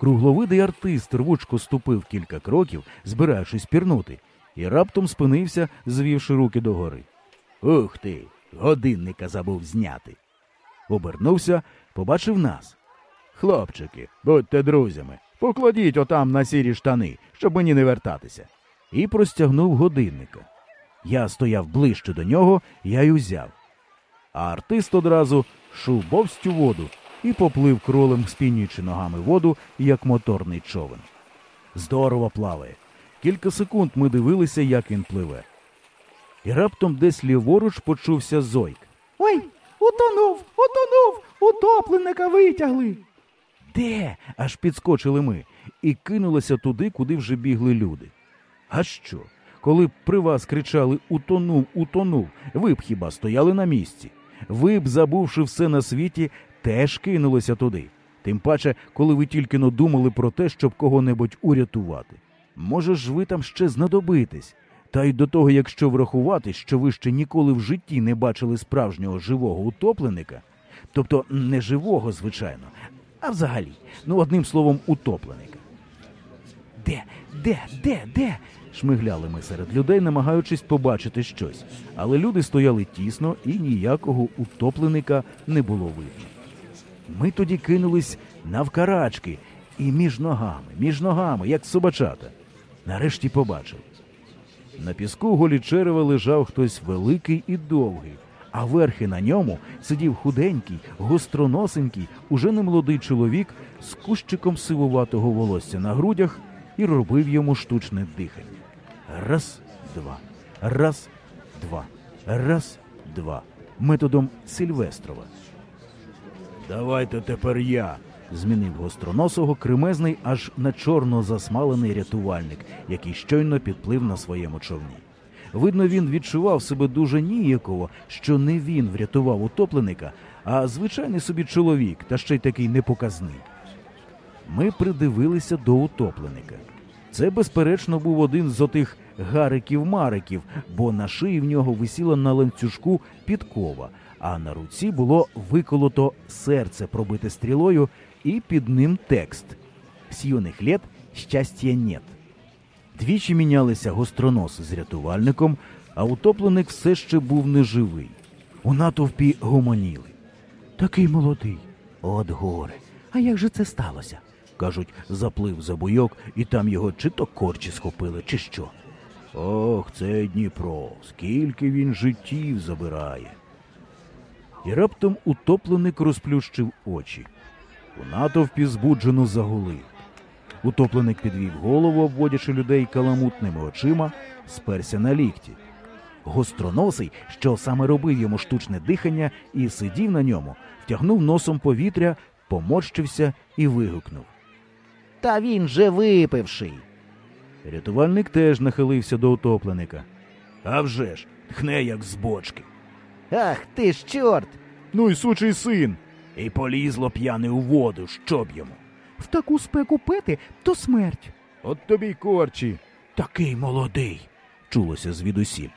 Кругловидий артист рвучко ступив кілька кроків, збираючись пірнути, і раптом спинився, звівши руки догори. Ух ти! Годинника забув зняти. Обернувся, побачив нас. Хлопчики, будьте друзями, покладіть отам на сірі штани, щоб мені не вертатися. І простягнув годинника. Я стояв ближче до нього, я й узяв. А артист одразу шубовсть у воду і поплив кролем, спінюючи ногами воду, як моторний човен. Здорово плаває. Кілька секунд ми дивилися, як він пливе. І раптом десь ліворуч почувся зойк. Ой, утонув, утонув, утопленника витягли. Де? аж підскочили ми і кинулися туди, куди вже бігли люди. А що? Коли б при вас кричали Утонув, утонув, ви б хіба стояли на місці? Ви б, забувши все на світі, теж кинулися туди. Тим паче, коли ви тільки но думали про те, щоб кого-небудь урятувати. Може ж ви там ще знадобитесь. Та й до того, якщо врахувати, що ви ще ніколи в житті не бачили справжнього живого утопленика, тобто не живого, звичайно, а взагалі, ну одним словом, утопленика. Де, де, де, де? шмигляли ми серед людей, намагаючись побачити щось, але люди стояли тісно і ніякого утопленика не було видно. Ми тоді кинулись навкарачки і між ногами, між ногами, як собачата. Нарешті побачив. На піску голі черева лежав хтось великий і довгий, а верхи на ньому сидів худенький, гостроносенький, уже немолодий чоловік з кущиком сивуватого волосся на грудях і робив йому штучне дихання. Раз, два, раз, два, раз, два. Методом Сильвестрова. Давайте тепер я. змінив гостроносого кремезний аж на чорно засмалений рятувальник, який щойно підплив на своєму човні. Видно, він відчував себе дуже ніяково, що не він врятував утопленика, а звичайний собі чоловік, та ще й такий непоказний. Ми придивилися до утопленика. Це, безперечно, був один з отих гариків-мариків, бо на шиї в нього висіла на ланцюжку підкова, а на руці було виколото серце пробите стрілою, і під ним текст «С юних лет щастя нет». Двічі мінялися гостронос з рятувальником, а утопленик все ще був неживий. У натовпі гомоніли. Такий молодий. От горе. А як же це сталося? Кажуть, заплив за буйок, і там його чи то корчі схопили, чи що. Ох, це Дніпро, скільки він життів забирає. І раптом утопленик розплющив очі. У натовпі збуджено загулив. Утопленик підвів голову, обводячи людей каламутними очима, сперся на лікті. Гостроносий, що саме робив йому штучне дихання і сидів на ньому, втягнув носом повітря, поморщився і вигукнув. Та він же випивший. Рятувальник теж нахилився до утопленика. А вже ж, тхне як з бочки. Ах ти ж чорт! Ну й сучий син. І полізло п'яне у воду, щоб йому. В таку спеку пити то смерть. От тобі й корчі. Такий молодий. чулося звідусіль.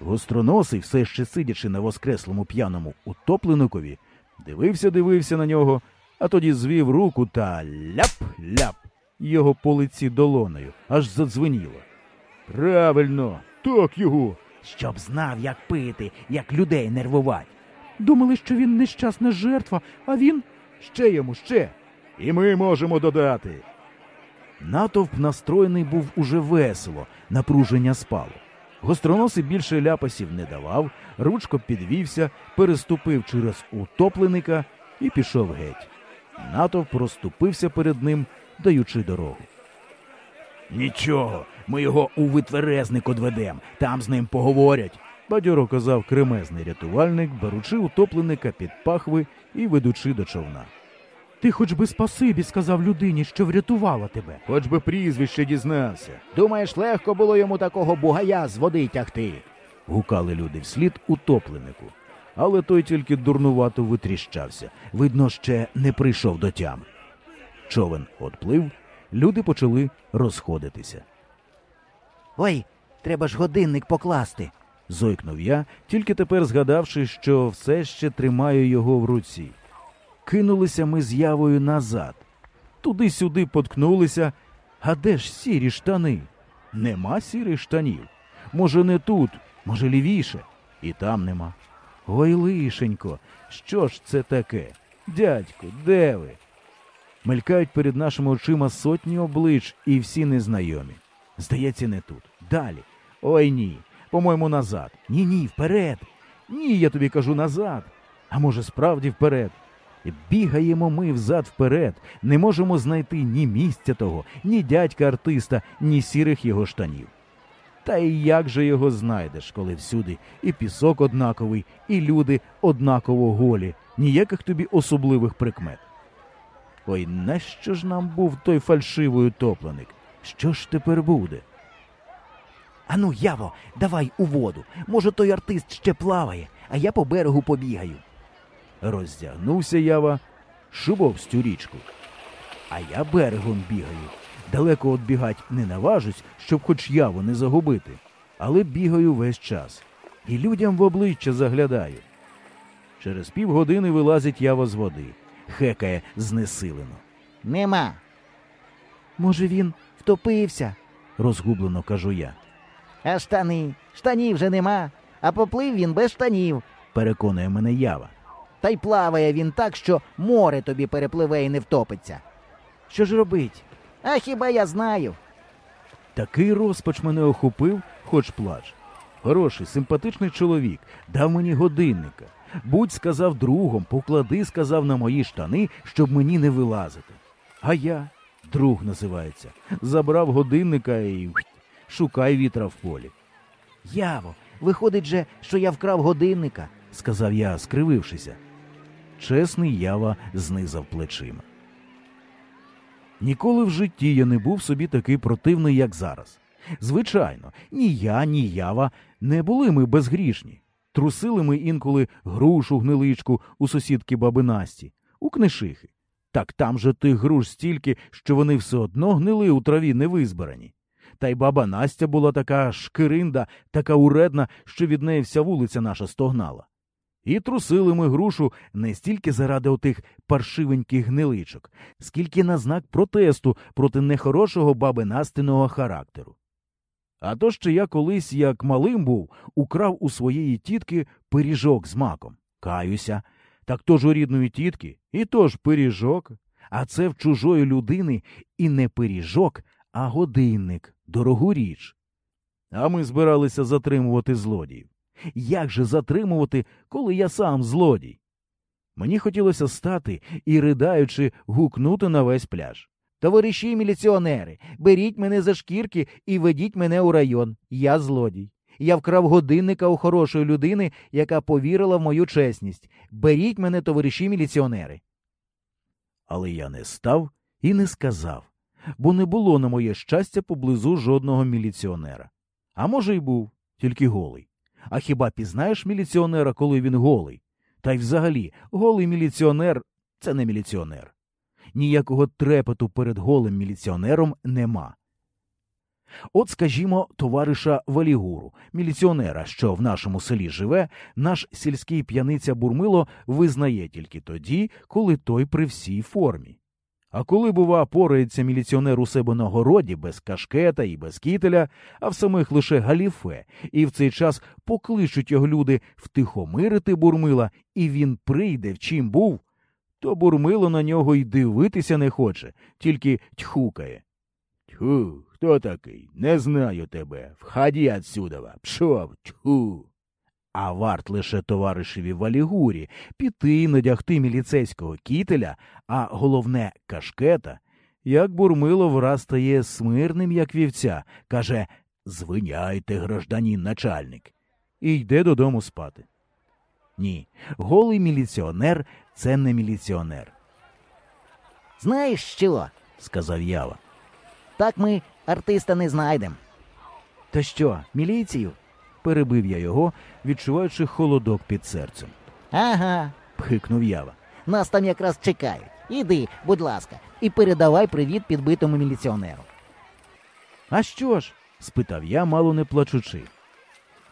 Гостроносий, все ще сидячи на воскреслому п'яному утопленикові, дивився, дивився на нього, а тоді звів руку та ляп-ляп його по лиці долонею, аж задзвеніло. Правильно, так його. Щоб знав, як пити, як людей нервувати. Думали, що він нещасна жертва, а він. Ще йому, ще. І ми можемо додати. Натовп настроєний був уже весело, напруження спало. Гостроносий більше ляпасів не давав, ручко підвівся, переступив через утопленика і пішов геть. Натовп розступився перед ним, даючи дорогу. Нічого, ми його у витверезник одведем, там з ним поговорять, бадьоро казав кремезний рятувальник, беручи утопленика під пахви і ведучи до човна. Ти хоч би спасибі сказав людині, що врятувала тебе. Хоч би прізвище дізнався. Думаєш, легко було йому такого бугая з води тягти? гукали люди вслід утопленику. Але той тільки дурнувато витріщався. Видно, ще не прийшов до тями. Човен отплив, люди почали розходитися. Ой, треба ж годинник покласти. Зойкнув я, тільки тепер згадавши, що все ще тримаю його в руці. Кинулися ми з явою назад. туди-сюди поткнулися. А де ж сірі штани? Нема сірих штанів. Може, не тут, може, лівіше, і там нема. Ой, лишенько, що ж це таке? Дядьку, де ви? Мелькають перед нашими очима сотні облич і всі незнайомі. Здається, не тут. Далі. Ой ні. По-моєму, назад. Ні, ні, вперед. Ні, я тобі кажу назад. А може, справді вперед. Бігаємо ми взад вперед, не можемо знайти ні місця того, ні дядька артиста, ні сірих його штанів. Та і як же його знайдеш, коли всюди і пісок однаковий, і люди однаково голі, ніяких тобі особливих прикмет. Ой, нащо ж нам був той фальшивий утопленик? Що ж тепер буде? Ану, Яво, давай у воду. Може, той артист ще плаває, а я по берегу побігаю. Роздягнувся ява, шубовстю річку. А я берегом бігаю. Далеко відбігать не наважусь, щоб хоч яву не загубити, але бігаю весь час. І людям в обличчя заглядаю. Через півгодини вилазить ява з води, хекає знесилено. Нема. Може, він втопився. Розгублено кажу я. А штани? Штанів вже нема. А поплив він без штанів. Переконує мене ява. Та й плаває він так, що море тобі перепливе і не втопиться. Що ж робить? А хіба я знаю? Такий розпач мене охопив, хоч плач. Хороший, симпатичний чоловік дав мені годинника. Будь сказав другом, поклади, сказав на мої штани, щоб мені не вилазити. А я, друг називається, забрав годинника і шукай вітра в полі. Яво, виходить же, що я вкрав годинника. сказав я, скривившися. Чесний ява знизав плечима. Ніколи в житті я не був собі такий противний, як зараз. Звичайно, ні я, ні ява не були ми безгрішні. Трусили ми інколи грушу гниличку у сусідки баби Насті, у книшихи. Так там же тих груш стільки, що вони все одно гнили у траві не визбирані. Та й баба Настя була така шкиринда, така уредна, що від неї вся вулиця наша стогнала. І трусили ми грушу не стільки заради отих паршивеньких гниличок, скільки на знак протесту проти нехорошого баби Настиного характеру. А то ще я колись, як малим був, украв у своєї тітки пиріжок з маком. Каюся. Так то ж у рідної тітки, і то ж пиріжок. А це в чужої людини і не пиріжок, а годинник, дорогу річ. А ми збиралися затримувати злодіїв. Як же затримувати, коли я сам злодій? Мені хотілося стати і, придаючи, гукнути на весь пляж. Товариші міліціонери, беріть мене за шкірки і ведіть мене у район. Я злодій. Я вкрав годинника у хорошої людини, яка повірила в мою чесність. Беріть мене, товариші міліціонери. Але я не став і не сказав, бо не було на моє щастя поблизу жодного міліціонера. А може, й був, тільки голий. А хіба пізнаєш міліціонера, коли він голий? Та й взагалі, голий міліціонер це не міліціонер. Ніякого трепету перед голим міліціонером нема. От, скажімо, товариша Валігуру, міліціонера, що в нашому селі живе, наш сільський п'яниця Бурмило визнає тільки тоді, коли той при всій формі. А коли, бува, порається міліціонер у себе на городі без кашкета і без кітеля, а в самих лише галіфе, і в цей час покличуть його люди втихомирити Бурмила, і він прийде в чим був, то Бурмило на нього й дивитися не хоче, тільки тьхукає. Тьху, хто такий? Не знаю тебе. Вході отсюда, пшов, тьху. А варт лише товаришеві Валігурі піти надягти міліцейського кітеля, а головне кашкета, як бурмило враз стає смирним, як вівця, каже Звиняйте, гражданін начальник, і йде додому спати. Ні, голий міліціонер це не міліціонер, Знаєш що? сказав Ява. Так ми артиста не знайдемо. Та що, міліцію? Перебив я його, відчуваючи холодок під серцем. Ага, Пхикнув Ява. нас там якраз чекають. Іди, будь ласка, і передавай привіт підбитому міліціонеру. А що ж? спитав я, мало не плачучи.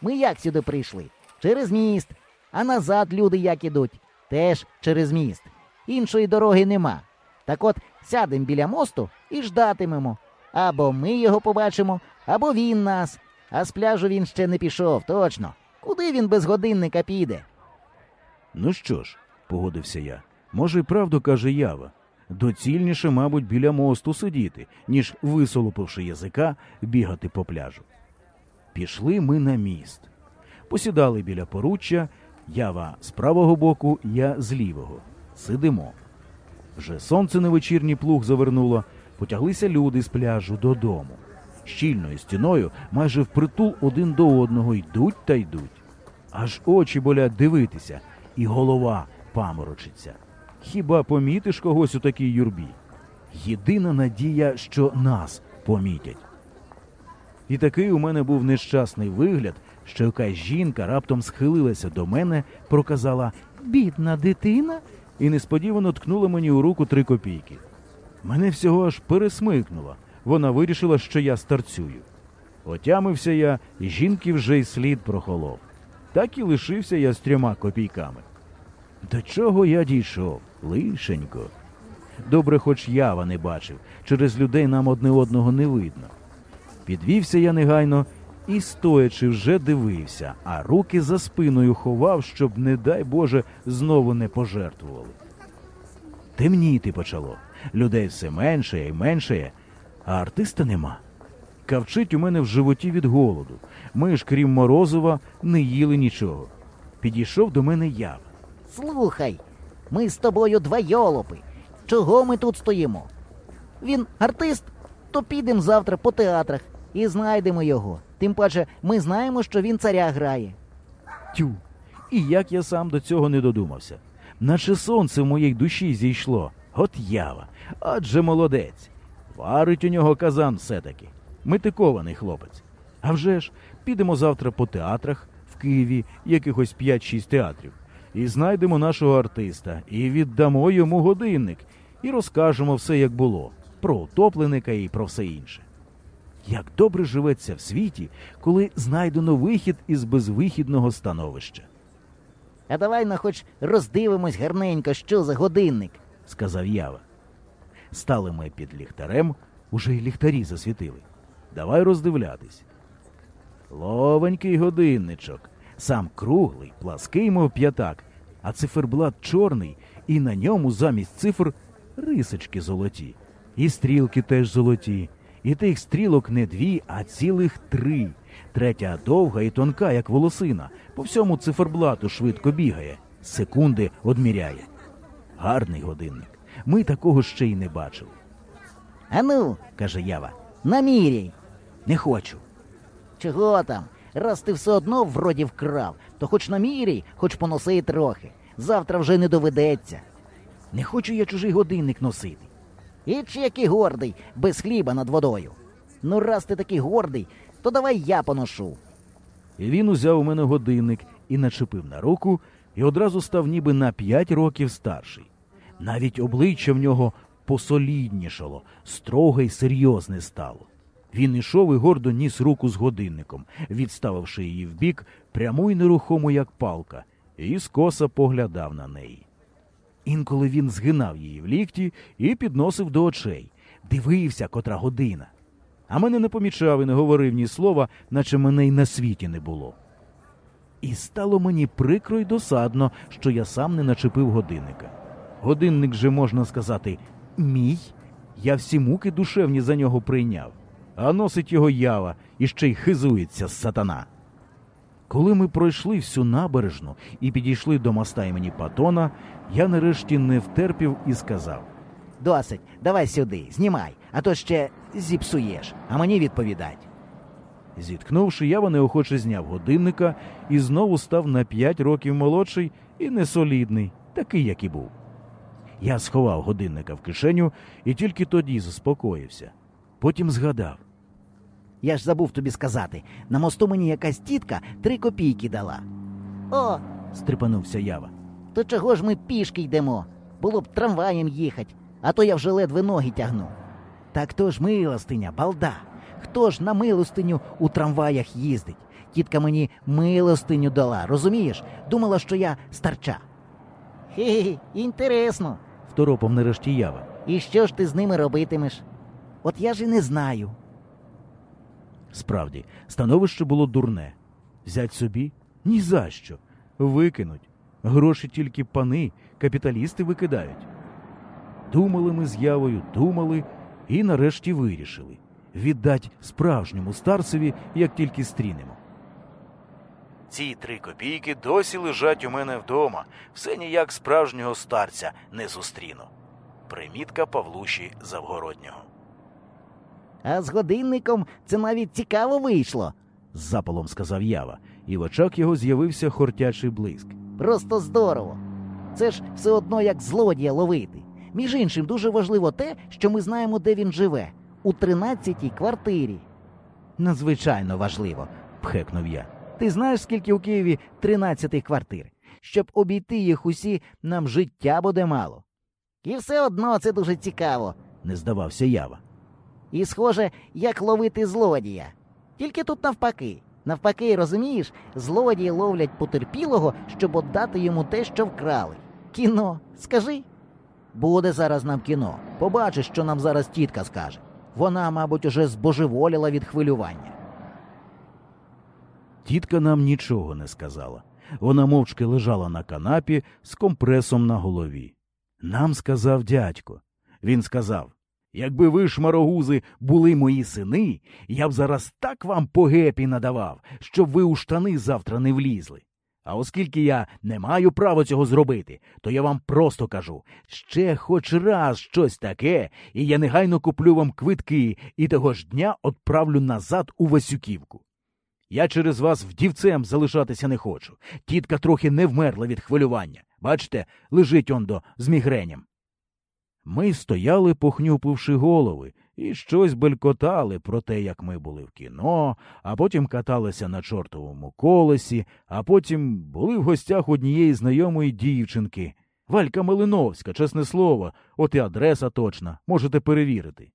Ми як сюди прийшли? Через міст. А назад люди як ідуть? Теж через міст. Іншої дороги нема. Так от сядемо біля мосту і ждатимемо. Або ми його побачимо, або він нас. А з пляжу він ще не пішов, точно. Куди він без годинника піде? Ну що ж, погодився я. Може, правду каже Ява. Доцільніше, мабуть, біля мосту сидіти, ніж, висолопивши язика, бігати по пляжу. Пішли ми на міст. Посідали біля поруччя, ява з правого боку, я з лівого. Сидимо. Вже сонце на вечірній плуг завернуло, потяглися люди з пляжу додому. Щільною стіною, майже впритул один до одного йдуть та йдуть. Аж очі болять дивитися, і голова паморочиться. Хіба помітиш когось у такій юрбі? Єдина надія, що нас помітять. І такий у мене був нещасний вигляд, що якась жінка раптом схилилася до мене, проказала Бідна дитина. і несподівано ткнула мені у руку три копійки. Мене всього аж пересмикнуло. Вона вирішила, що я старцюю. Отямився я, і жінки вже й слід прохолов. Так і лишився я з трьома копійками. До чого я дійшов? Лишенько. Добре, хоч ява не бачив, через людей нам одне одного не видно. Підвівся я негайно і, стоячи, вже дивився, а руки за спиною ховав, щоб, не дай Боже, знову не пожертвували. Темніти почало. Людей все менше і менше, а артиста нема. Кавчить у мене в животі від голоду. Ми ж, крім Морозова, не їли нічого. Підійшов до мене яв. Слухай, ми з тобою два йолопи. Чого ми тут стоїмо? Він артист, то підемо завтра по театрах і знайдемо його. Тим паче, ми знаємо, що він царя грає. Тю. І як я сам до цього не додумався. Наче сонце в моїй душі зійшло. От ява. Адже молодець. Варить у нього казан все-таки. Метикований хлопець. А вже ж, підемо завтра по театрах в Києві, якихось 5-6 театрів, і знайдемо нашого артиста, і віддамо йому годинник, і розкажемо все, як було, про утопленика і про все інше. Як добре живеться в світі, коли знайдено вихід із безвихідного становища, А давай на хоч роздивимось гарненько, що за годинник. сказав Ява. Стали ми під ліхтарем, уже й ліхтарі засвітили. Давай роздивлятись. Ловенький годинничок, сам круглий, плаский, мов п'ятак, а циферблат чорний, і на ньому замість цифр рисочки золоті, і стрілки теж золоті. І тих стрілок не дві, а цілих три. Третя довга і тонка, як волосина. По всьому циферблату швидко бігає, секунди одміряє. Гарний годинник. Ми такого ще й не бачили. Ану, каже Ява. наміряй. Не хочу. Чого там? Раз ти все одно вроді вкрав, то хоч наміряй, хоч поноси трохи. Завтра вже не доведеться. Не хочу я чужий годинник носити. І чи який гордий, без хліба над водою. Ну, раз ти такий гордий, то давай я поношу. І він узяв у мене годинник і начепив на руку, і одразу став ніби на п'ять років старший. Навіть обличчя в нього посоліднішало, строге й серйозне стало. Він ішов і гордо ніс руку з годинником, відставивши її вбік, пряму й нерухому, як палка, і скоса поглядав на неї. Інколи він згинав її в лікті і підносив до очей, дивився, котра година. А мене не помічав і не говорив ні слова, наче мене й на світі не було. І стало мені прикро й досадно, що я сам не начепив годинника. Годинник же, можна сказати, мій. Я всі муки душевні за нього прийняв, а носить його ява і ще й хизується сатана. Коли ми пройшли всю набережну і підійшли до моста імені Патона, я нарешті не втерпів і сказав. Досить, давай сюди, знімай, а то ще зіпсуєш, а мені відповідать. Зіткнувши, ява неохоче зняв годинника і знову став на п'ять років молодший і несолідний, такий, як і був. Я сховав годинника в кишеню і тільки тоді заспокоївся. Потім згадав. Я ж забув тобі сказати, на мосту мені якась тітка три копійки дала. О, стрепанувся ява. то чого ж ми пішки йдемо? Було б трамваєм їхать, а то я вже ледве ноги тягну. Так то ж милостиня, балда. Хто ж на милостиню у трамваях їздить? Тітка мені милостиню дала, розумієш? Думала, що я старча. Хе-хе, інтересно. Второпав нарешті ява. І що ж ти з ними робитимеш? От я ж і не знаю. Справді, становище було дурне. Взять собі? Ні за що. Викинуть. Гроші тільки пани, капіталісти викидають. Думали ми з явою, думали і нарешті вирішили віддать справжньому старцеві, як тільки стрінемо. Ці три копійки досі лежать у мене вдома, все ніяк справжнього старця не зустріну. Примітка Павлуші Завгороднього. А з годинником це навіть цікаво вийшло. з запалом сказав Ява, і в очах його з'явився хортячий блиск. Просто здорово. Це ж все одно як злодія ловити. Між іншим, дуже важливо те, що ми знаємо, де він живе, у 13-й квартирі. Надзвичайно важливо, пхекнув я. Ти знаєш, скільки у Києві 13 квартир? Щоб обійти їх усі, нам життя буде мало. І все одно це дуже цікаво. не здавався Ява. І схоже, як ловити злодія. Тільки тут навпаки. Навпаки, розумієш, злодії ловлять потерпілого, щоб отдати йому те, що вкрали. Кіно, скажи. Буде зараз нам кіно. Побачиш, що нам зараз тітка скаже. Вона, мабуть, уже збожеволіла від хвилювання. Тітка нам нічого не сказала. Вона мовчки лежала на канапі з компресом на голові. Нам сказав дядько. Він сказав: Якби ви, шмарогузи, були мої сини, я б зараз так вам по гепі надавав, щоб ви у штани завтра не влізли. А оскільки я не маю права цього зробити, то я вам просто кажу ще хоч раз щось таке, і я негайно куплю вам квитки і того ж дня отправлю назад у Васюківку. Я через вас вдівцем залишатися не хочу. Тітка трохи не вмерла від хвилювання. Бачите, лежить ондо з мігренем. Ми стояли, похнюпивши голови, і щось белькотали про те, як ми були в кіно, а потім каталися на чортовому колесі, а потім були в гостях однієї знайомої дівчинки. Валька Малиновська, чесне слово, от і адреса точна, можете перевірити.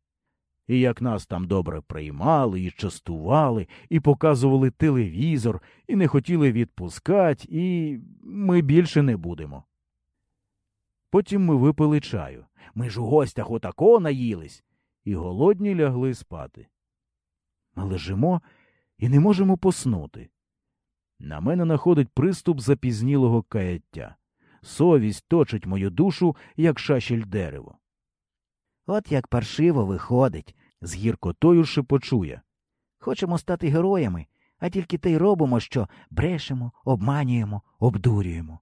І як нас там добре приймали, і частували, і показували телевізор, і не хотіли відпускати, і ми більше не будемо. Потім ми випили чаю. Ми ж у гостях отако наїлись, і голодні лягли спати. Ми лежимо і не можемо поснути. На мене находить приступ запізнілого каяття. Совість точить мою душу, як шашель дерево. От як паршиво виходить, З гіркотою шепочує. Хочемо стати героями, а тільки те й робимо, що брешемо, обманюємо, обдурюємо.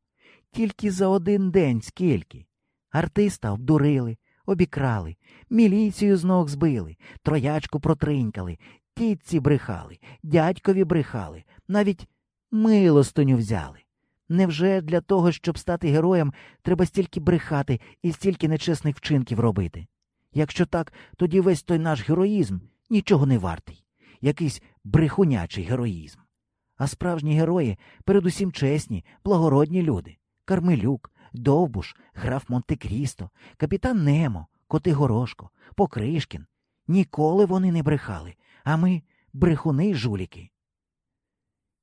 Тільки за один день скільки. Артиста обдурили, обікрали, міліцію з ног збили, троячку протринькали, тітці брехали, дядькові брехали, навіть милостиню взяли. Невже для того, щоб стати героєм, треба стільки брехати і стільки нечесних вчинків робити? Якщо так, тоді весь той наш героїзм нічого не вартий, якийсь брехунячий героїзм. А справжні герої передусім чесні, благородні люди. Кармелюк, Довбуш, граф Монте-Крісто, капітан Немо, Котигорошко, Покришкін. Ніколи вони не брехали, а ми брехуни й жуліки.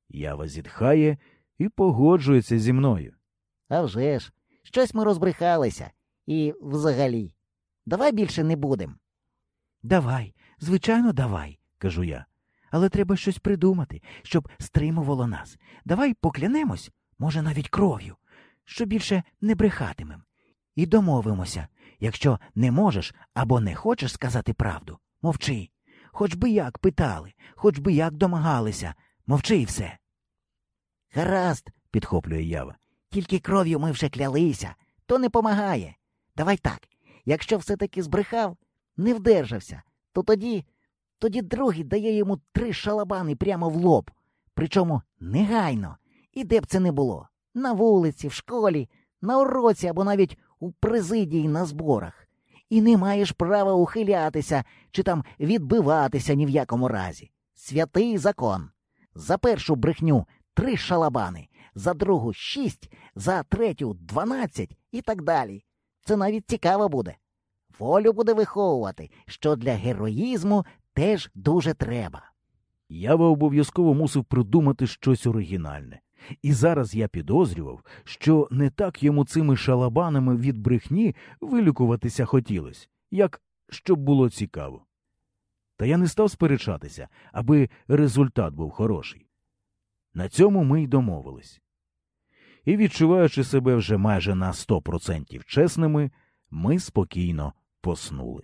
Ява зітхає і погоджується зі мною. А вже ж, щось ми розбрехалися. І взагалі. Давай більше не будем. Давай, звичайно, давай, кажу я. але треба щось придумати, щоб стримувало нас. Давай поклянемось, може, навіть кров'ю, що більше не брехатимем. І домовимося, якщо не можеш або не хочеш сказати правду, мовчи. Хоч би як питали, хоч би як домагалися, мовчи і все. Гаразд, підхоплює ява. Тільки кров'ю ми вже клялися, то не помагає. Давай так. Якщо все-таки збрехав, не вдержався, то тоді, тоді другий дає йому три шалабани прямо в лоб. Причому негайно. І де б це не було. На вулиці, в школі, на уроці або навіть у президії на зборах. І не маєш права ухилятися чи там відбиватися ні в якому разі. Святий закон. За першу брехню три шалабани, за другу шість, за третю дванадцять і так далі. Це навіть цікаво буде. Волю буде виховувати, що для героїзму теж дуже треба. Ява обов'язково мусив придумати щось оригінальне. І зараз я підозрював, що не так йому цими шалабанами від брехні вилікуватися хотілось, як щоб було цікаво. Та я не став сперечатися, аби результат був хороший. На цьому ми й домовились. І, відчуваючи себе вже майже на сто процентів чесними, ми спокійно поснули.